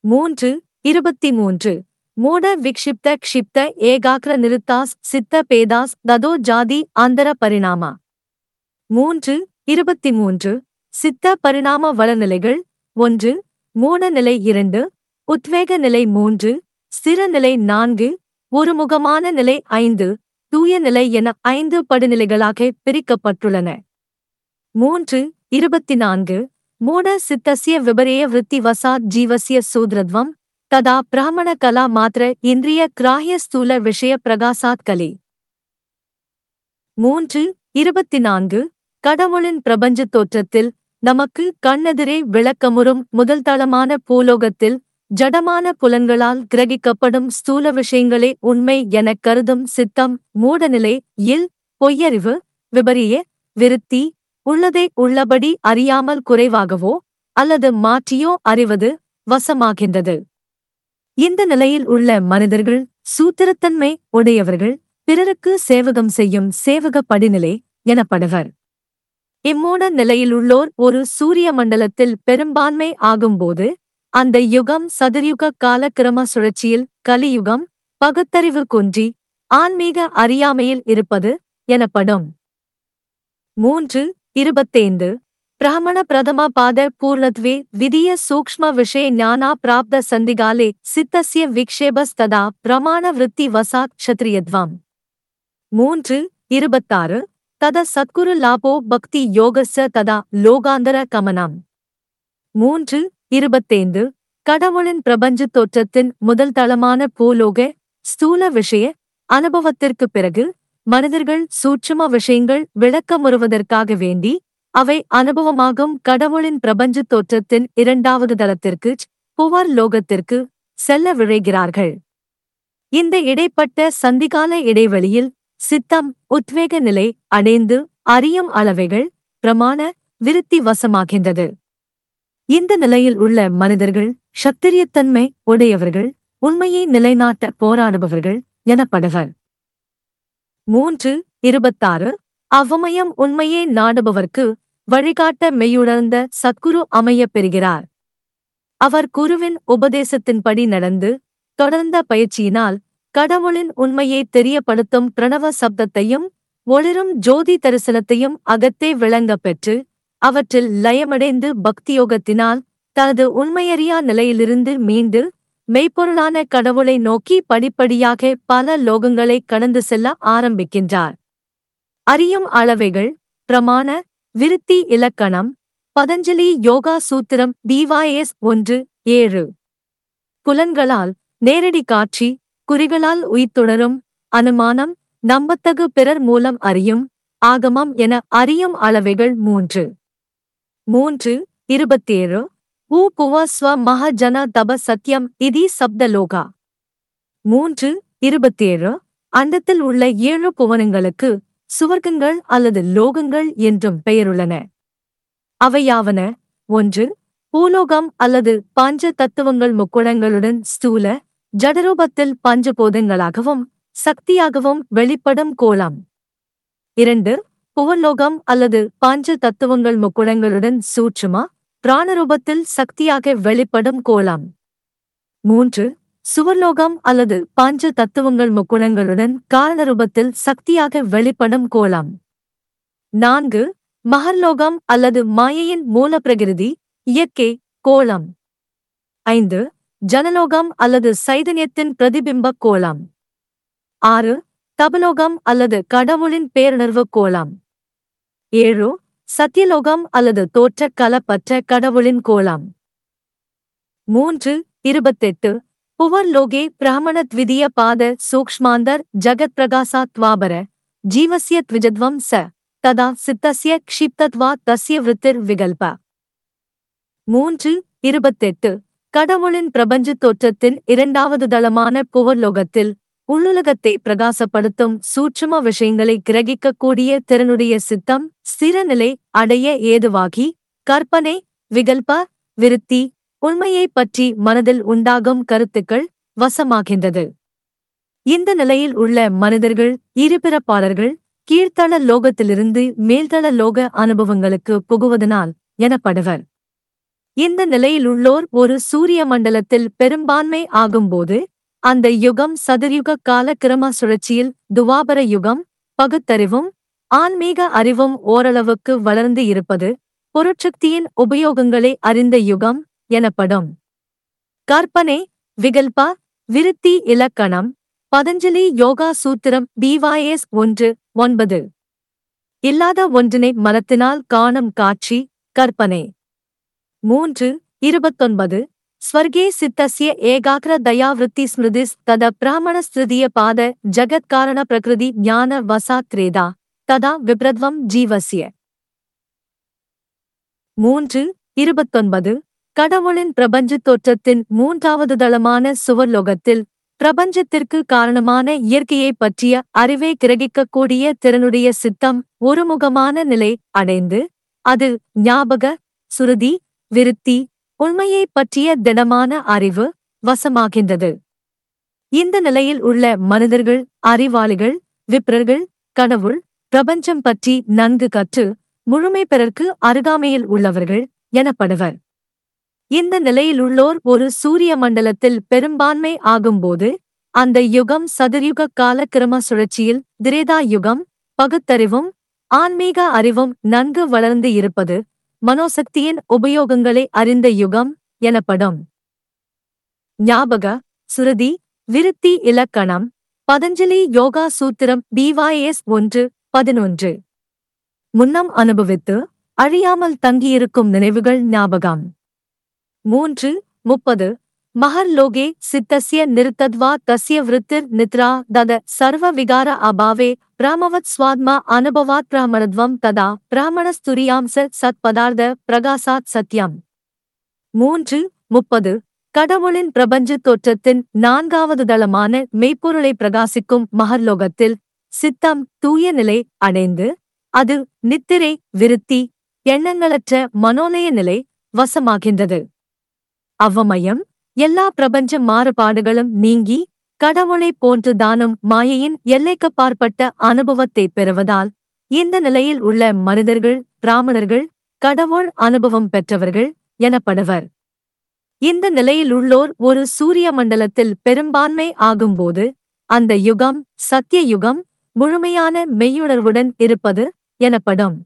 மூன்று இருபத்தி மூன்று மூட விக்ஷிப்த க்ஷிப்த ஏகாக்ர நிருத்தாஸ் சித்த பேதாஸ் ததோ ஜாதி அந்தர பரிணாமா. மூன்று இருபத்தி மூன்று சித்த பரிணாம வளநிலைகள் ஒன்று. மூட நிலை இரண்டு. உத்வேக நிலை மூன்று. ஸ்திர நிலை நான்கு. ஒருமுகமான நிலை ஐந்து. தூய நிலை என ஐந்து படிநிலைகளாக பிரிக்கப்பட்டுள்ளன. மூன்று இருபத்தி நான்கு மூட சித்தசிய விபரேய விருத்தி வசாத் ஜீவசிய சூத்ரத்வம் ததா பிராமண கலா மாத்திர இந்திரிய கிராஹ்ய ஸ்தூல விஷய பிரகாசாத் கலி. மூன்று இருபத்தி நான்கு கடவுளின் பிரபஞ்ச தோற்றத்தில் நமக்கு கண்ணெதிரே விளக்கமுறும் முதல் தளமான பூலோகத்தில் ஜடமான புலன்களால் கிரகிக்கப்படும் ஸ்தூல விஷயங்களே உண்மை எனக் கருதும் சித்தம் மூடநிலை இல் பொய்யறிவு விபரிய விருத்தி உள்ளதை உள்ளபடி அறியாமல் குறைவாகவோ அல்லது மாற்றியோ அறிவது வசமாகின்றது. இந்த நிலையில் உள்ள மனிதர்கள் சூத்திரத்தன்மை உடையவர்கள் பிறருக்கு சேவகம் செய்யும் சேவக படிநிலை எனப்படுவர். இம்மூட நிலையிலுள்ளோர் ஒரு சூரிய மண்டலத்தில் பெரும்பான்மை ஆகும்போது அந்த யுகம் சதுர்யுக காலக்கிரம சுழற்சியில் கலியுகம் பகுத்தறிவு குன்றி ஆன்மீக அறியாமையில் இருப்பது எனப்படும். மூன்று இருபத்தைந்து. பிராமண பிரதம பாத பூர்ணத்வே விதிய சூக்ஷ்ம விஷய ஞானா பிராப்த சந்திகாலே சித்தசிய விக்ஷேபஸ்ததா பிரமாண விருத்தி வசாத் க்ஷத்ரியத்வாம். மூன்று இருபத்தாறு. தத சத்குரு லாபோ பக்தி யோகச ததா லோகாந்தர கமனம். மூன்று இருபத்தைந்து. கடவுளின் பிரபஞ்ச தோற்றத்தின் முதல் தளமான பூலோக ஸ்தூல விஷய அனுபவத்திற்குப் பிறகு மனிதர்கள் சூட்சும விஷயங்கள் விளக்கமுறுவதற்காக வேண்டி அவை அனுபவமாகும் கடவுளின் பிரபஞ்ச தோற்றத்தின் இரண்டாவது தளத்திற்கு புவர் லோகத்திற்கு செல்ல விழைகிறார்கள். இந்த இடைப்பட்ட சந்திகால இடைவெளியில் சித்தம் உத்வேக நிலை அடைந்து அறியும் அளவைகள் பிரமாண விருத்தி வசமாகின்றது. இந்த நிலையில் உள்ள மனிதர்கள் சத்திரியத்தன்மை உடையவர்கள் உண்மையை நிலைநாட்ட போராடுபவர்கள் எனப்படுவர். மூன்று இருபத்தாறு அவமயம் உண்மையை நாடுபவர்க்கு வழிகாட்ட மெய்யுணர்ந்த சத்குரு அமையப் பெறுகிறார். அவர் குருவின் உபதேசத்தின்படி நடந்து தொடர்ந்த பயிற்சியினால் கடவுளின் உண்மையை தெரியப்படுத்தும் பிரணவ சப்தத்தையும் ஒளிரும் ஜோதி தரிசனத்தையும் அகத்தே விளங்கப் பெற்று அவற்றில் லயமடைந்து பக்தியோகத்தினால் தனது உண்மையறியா நிலையிலிருந்து மீண்டு மெய்ப்பொருளான கடவுளை நோக்கி படிப்படியாக பல லோகங்களை கடந்து செல்ல ஆரம்பிக்கின்றார். அறியும் அளவைகள் பிரமாண விருத்தி இலக்கணம் பதஞ்சலி யோகா சூத்திரம் டிவாய்எஸ் ஒன்று ஏழு. புலன்களால் நேரடி காட்சி குறிகளால் உயிர்த்துணரும் அனுமானம் நம்பத்தகு பிறர் மூலம் அறியும் ஆகமம் என அறியும் அளவைகள் மூன்று. மூன்று இருபத்தேழு. ஊக்குவ ஸ்வ மகஜன தப சத்யம் இதி சப்தலோகா மூன்று இருபத்தேழு அண்டத்தில் உள்ள ஏழு புவனங்களுக்கு சுவர்க்கங்கள் அல்லது லோகங்கள் என்றும் பெயருள்ளன. அவையாவன ஒன்று பூலோகம் அல்லது பஞ்ச தத்துவங்கள் முக்குடங்களுடன் ஸ்தூல ஜடரூபத்தில் பஞ்சபோதங்களாகவும் சக்தியாகவும் வெளிப்படும் கோலம். இரண்டு புவலோகம் அல்லது பஞ்ச தத்துவங்கள் முக்குடங்களுடன் சூட்சுமா பிராணரூபத்தில் சக்தியாக வெளிப்படும் கோலம் மூன்று சுவர்லோகம் அல்லது பஞ்ச தத்துவங்கள் முக்குணங்களுடன் காரணரூபத்தில் சக்தியாக வெளிப்படும் கோலம் நான்கு மகர்லோகம் அல்லது மாயையின் மூலப்பிரகிருதி இயற்கை கோலம் ஐந்து ஜனலோகம் அல்லது சைதன்யத்தின் பிரதிபிம்ப கோலம் ஆறு தபலோகம் அல்லது கடவுளின் பேருணர்வு கோலம் ஏழு சத்தியலோகம் அல்லது தோற்றக் கலப்பற்ற கடவுளின் கோலம். மூன்று இருபத்தெட்டு புவர்லோகே பிராமணத்விதிய பாத சூக்ஷ்மாந்தர் ஜகத் பிரகாசாத்வாபர ஜீவசிய த்விஜத்வம் ச ததா சித்தசிய க்ஷிப்தத்வா தஸ்ய விருத்திர் விகல்ப. மூன்று இருபத்தெட்டு கடவுளின் பிரபஞ்ச தோற்றத்தின் இரண்டாவது தளமான புவர்லோகத்தில் உள்ளுலகத்தை பிரகாசப்படுத்தும் சூட்சும விஷயங்களை கிரகிக்கக்கூடிய திறனுடைய சித்தம் ஸ்திரநிலை அடைய ஏதுவாகி கற்பனை விகல்ப விருத்தி உண்மையைப் பற்றி மனதில் உண்டாகும் கருத்துக்கள் வசமாகின்றது. இந்த நிலையில் உள்ள மனிதர்கள் இருபிறப்பாளர்கள் கீழ்த்தள லோகத்திலிருந்து மேல்தள லோக அனுபவங்களுக்கு புகுவதனால் எனப்படுவர். இந்த நிலையிலுள்ளோர் ஒரு சூரிய மண்டலத்தில் பெரும்பான்மை ஆகும்போது அந்த யுகம் சதுர்யுக கால கிரம சுழற்சியில் துவாபர யுகம் பகுத்தறிவும் ஆன்மீக அறிவும் ஓரளவுக்கு வளர்ந்து இருப்பது பொருட்சக்தியின் உபயோகங்களை அறிந்த யுகம் எனப்படும். கற்பனை விகல்பா விருத்தி இலக்கணம் பதஞ்சலி யோகா சூத்திரம் பிவாய்எஸ் ஒன்று ஒன்பது. இல்லாத ஒன்றினை மனத்தினால் காணும் காட்சி கற்பனை. மூன்று இருபத்தொன்பது. ஸ்வர்கே சித்தஸ்ய ஏகாக்ர தயாவிருத்தி ஸ்மிருதிஸ் தத பிராமண ஸ்திருதிய பாத ஜகத்காரண பிரகிருதி ஞான வசாத்ரேதா. ததா விப்ரத்வம் ஜீவசிய மூன்று இருபத்தொன்பது கடவுளின் பிரபஞ்ச தோற்றத்தின் மூன்றாவது தளமான சுவர்லோகத்தில் பிரபஞ்சத்திற்கு காரணமான இயற்கையைப் பற்றிய அறிவை கிரகிக்கக்கூடிய திறனுடைய சித்தம் ஒருமுகமான நிலை அடைந்து அது ஞாபக சுருதி விருத்தி உண்மையைப் பற்றிய திடமான அறிவு வசமாகின்றது. இந்த நிலையில் உள்ள மனிதர்கள் அறிவாளிகள் விப்ரர்கள் கடவுள் பிரபஞ்சம் பற்றி நன்கு கற்று முழுமை பெறற்கு அருகாமையில் உள்ளவர்கள் எனப்படுவர். இந்த நிலையிலுள்ளோர் ஒரு சூரிய மண்டலத்தில் பெரும்பான்மை ஆகும்போது அந்த யுகம் சதுர்யுக காலக்கிரம சுழற்சியில் திரேதா யுகம் பகுத்தறிவும் ஆன்மீக அறிவும் நன்கு வளர்ந்து இருப்பது மனோசக்தியின் உபயோகங்களை அறிந்த யுகம் எனப்படும். ஞாபக சுருதி விருத்தி இலக்கணம் பதஞ்சலி யோகா சூத்திரம் டிவாய்எஸ் ஒன்று பதினொன்று. முன்னம் அனுபவித்து அழியாமல் தங்கியிருக்கும் நினைவுகள் ஞாபகம். மூன்று முப்பது. மகர்லோகே சித்தசிய நிருத்தத்வா தசிய விருத்திர் நித்ரா தத சர்வ விகார அபாவே பிராமவத் ஸ்வாத்மா அனுபவாத் பிராமணத்வம் ததா பிராமணஸ்துரியாம்ச சத் பதார்த்த பிரகாசாத் சத்யம். மூன்று முப்பது. கடவுளின் பிரபஞ்ச தோற்றத்தின் நான்காவது தளமான மெய்ப்பொருளை பிரகாசிக்கும் மகர்லோகத்தில் சித்தம் தூய நிலை அடைந்து அது நித்திரை விருத்தி எண்ணங்களற்ற மனோலய நிலை வசமாகின்றது. அவ்வமயம் எல்லா பிரபஞ்ச மாறுபாடுகளும் நீங்கி கடவுளை போன்று தானும் மாயையின் எல்லைக்கப்பாற்பட்ட அனுபவத்தை பெறுவதால் இந்த நிலையில் உள்ள மனிதர்கள் பிராமணர்கள் கடவுள் அனுபவம் பெற்றவர்கள் எனப்படுவர். இந்த நிலையில் உள்ளோர் ஒரு சூரிய மண்டலத்தில் பெரும்பான்மை ஆகும்போது அந்த யுகம் சத்திய யுகம் முழுமையான மெய்யுணர்வுடன் இருப்பது எனப்படும்.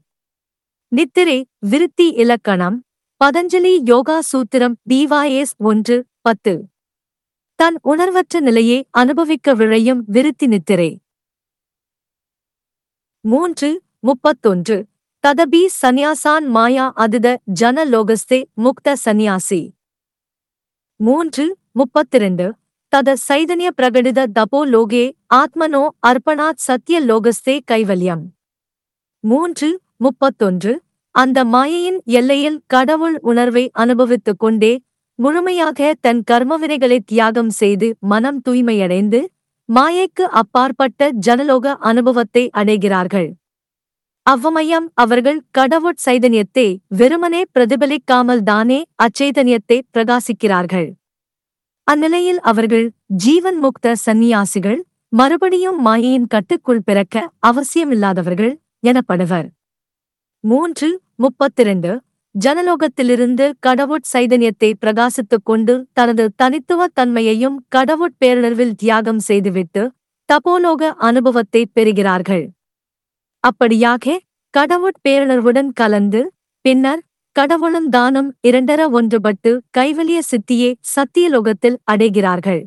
நித்திரை விருத்தி இலக்கணம் பதஞ்சலி யோகா சூத்திரம் பிவாஎஸ் ஒன்று பத்து. தன் உணர்வற்ற நிலையை அனுபவிக்க விழையும் விருத்தி நித்திரை. மூன்று முப்பத்தொன்று. ததபி சந்நியாசான் மாயா அதுத ஜன லோகஸ்தே முக்த சந்நியாசி. மூன்று முப்பத்திரண்டு. தத சைதன்ய பிரகடித தபோ லோகே ஆத்மனோ அர்ப்பணாத் சத்திய லோகஸ்தே கைவல்யம். மூன்று முப்பத்தொன்று. அந்த மாயையின் எல்லையில் கடவுள் உணர்வை அனுபவித்துக் கொண்டே முழுமையாக தன் கர்மவினைகளை தியாகம் செய்து மனம் தூய்மையடைந்து மாயைக்கு அப்பாற்பட்ட ஜனலோக அனுபவத்தை அடைகிறார்கள். அவ்வமயம் அவர்கள் கடவுட் சைதன்யத்தை வெறுமனே பிரதிபலிக்காமல் தானே அச்சைதன்யத்தை பிரகாசிக்கிறார்கள். அந்நிலையில் அவர்கள் ஜீவன் முக்த சந்நியாசிகள் மறுபடியும் மாயையின் கட்டுக்குள் பிறக்க அவசியமில்லாதவர்கள் எனப்படுவர். மூன்று முப்பத்திரண்டு ஜனலோகத்திலிருந்து கடவுட் சைதன்யத்தை பிரகாசித்துக் கொண்டு தனது தனித்துவ தன்மையையும் கடவுட் பேருணர்வில் தியாகம் செய்துவிட்டு தபோலோக அனுபவத்தை பெறுகிறார்கள். அப்படியாக கடவுட் பேருணர்வுடன் கலந்து பின்னர் கடவுளும் தானம் இரண்டர ஒன்றுபட்டு கைவலிய சித்தியே சத்தியலோகத்தில் அடைகிறார்கள்.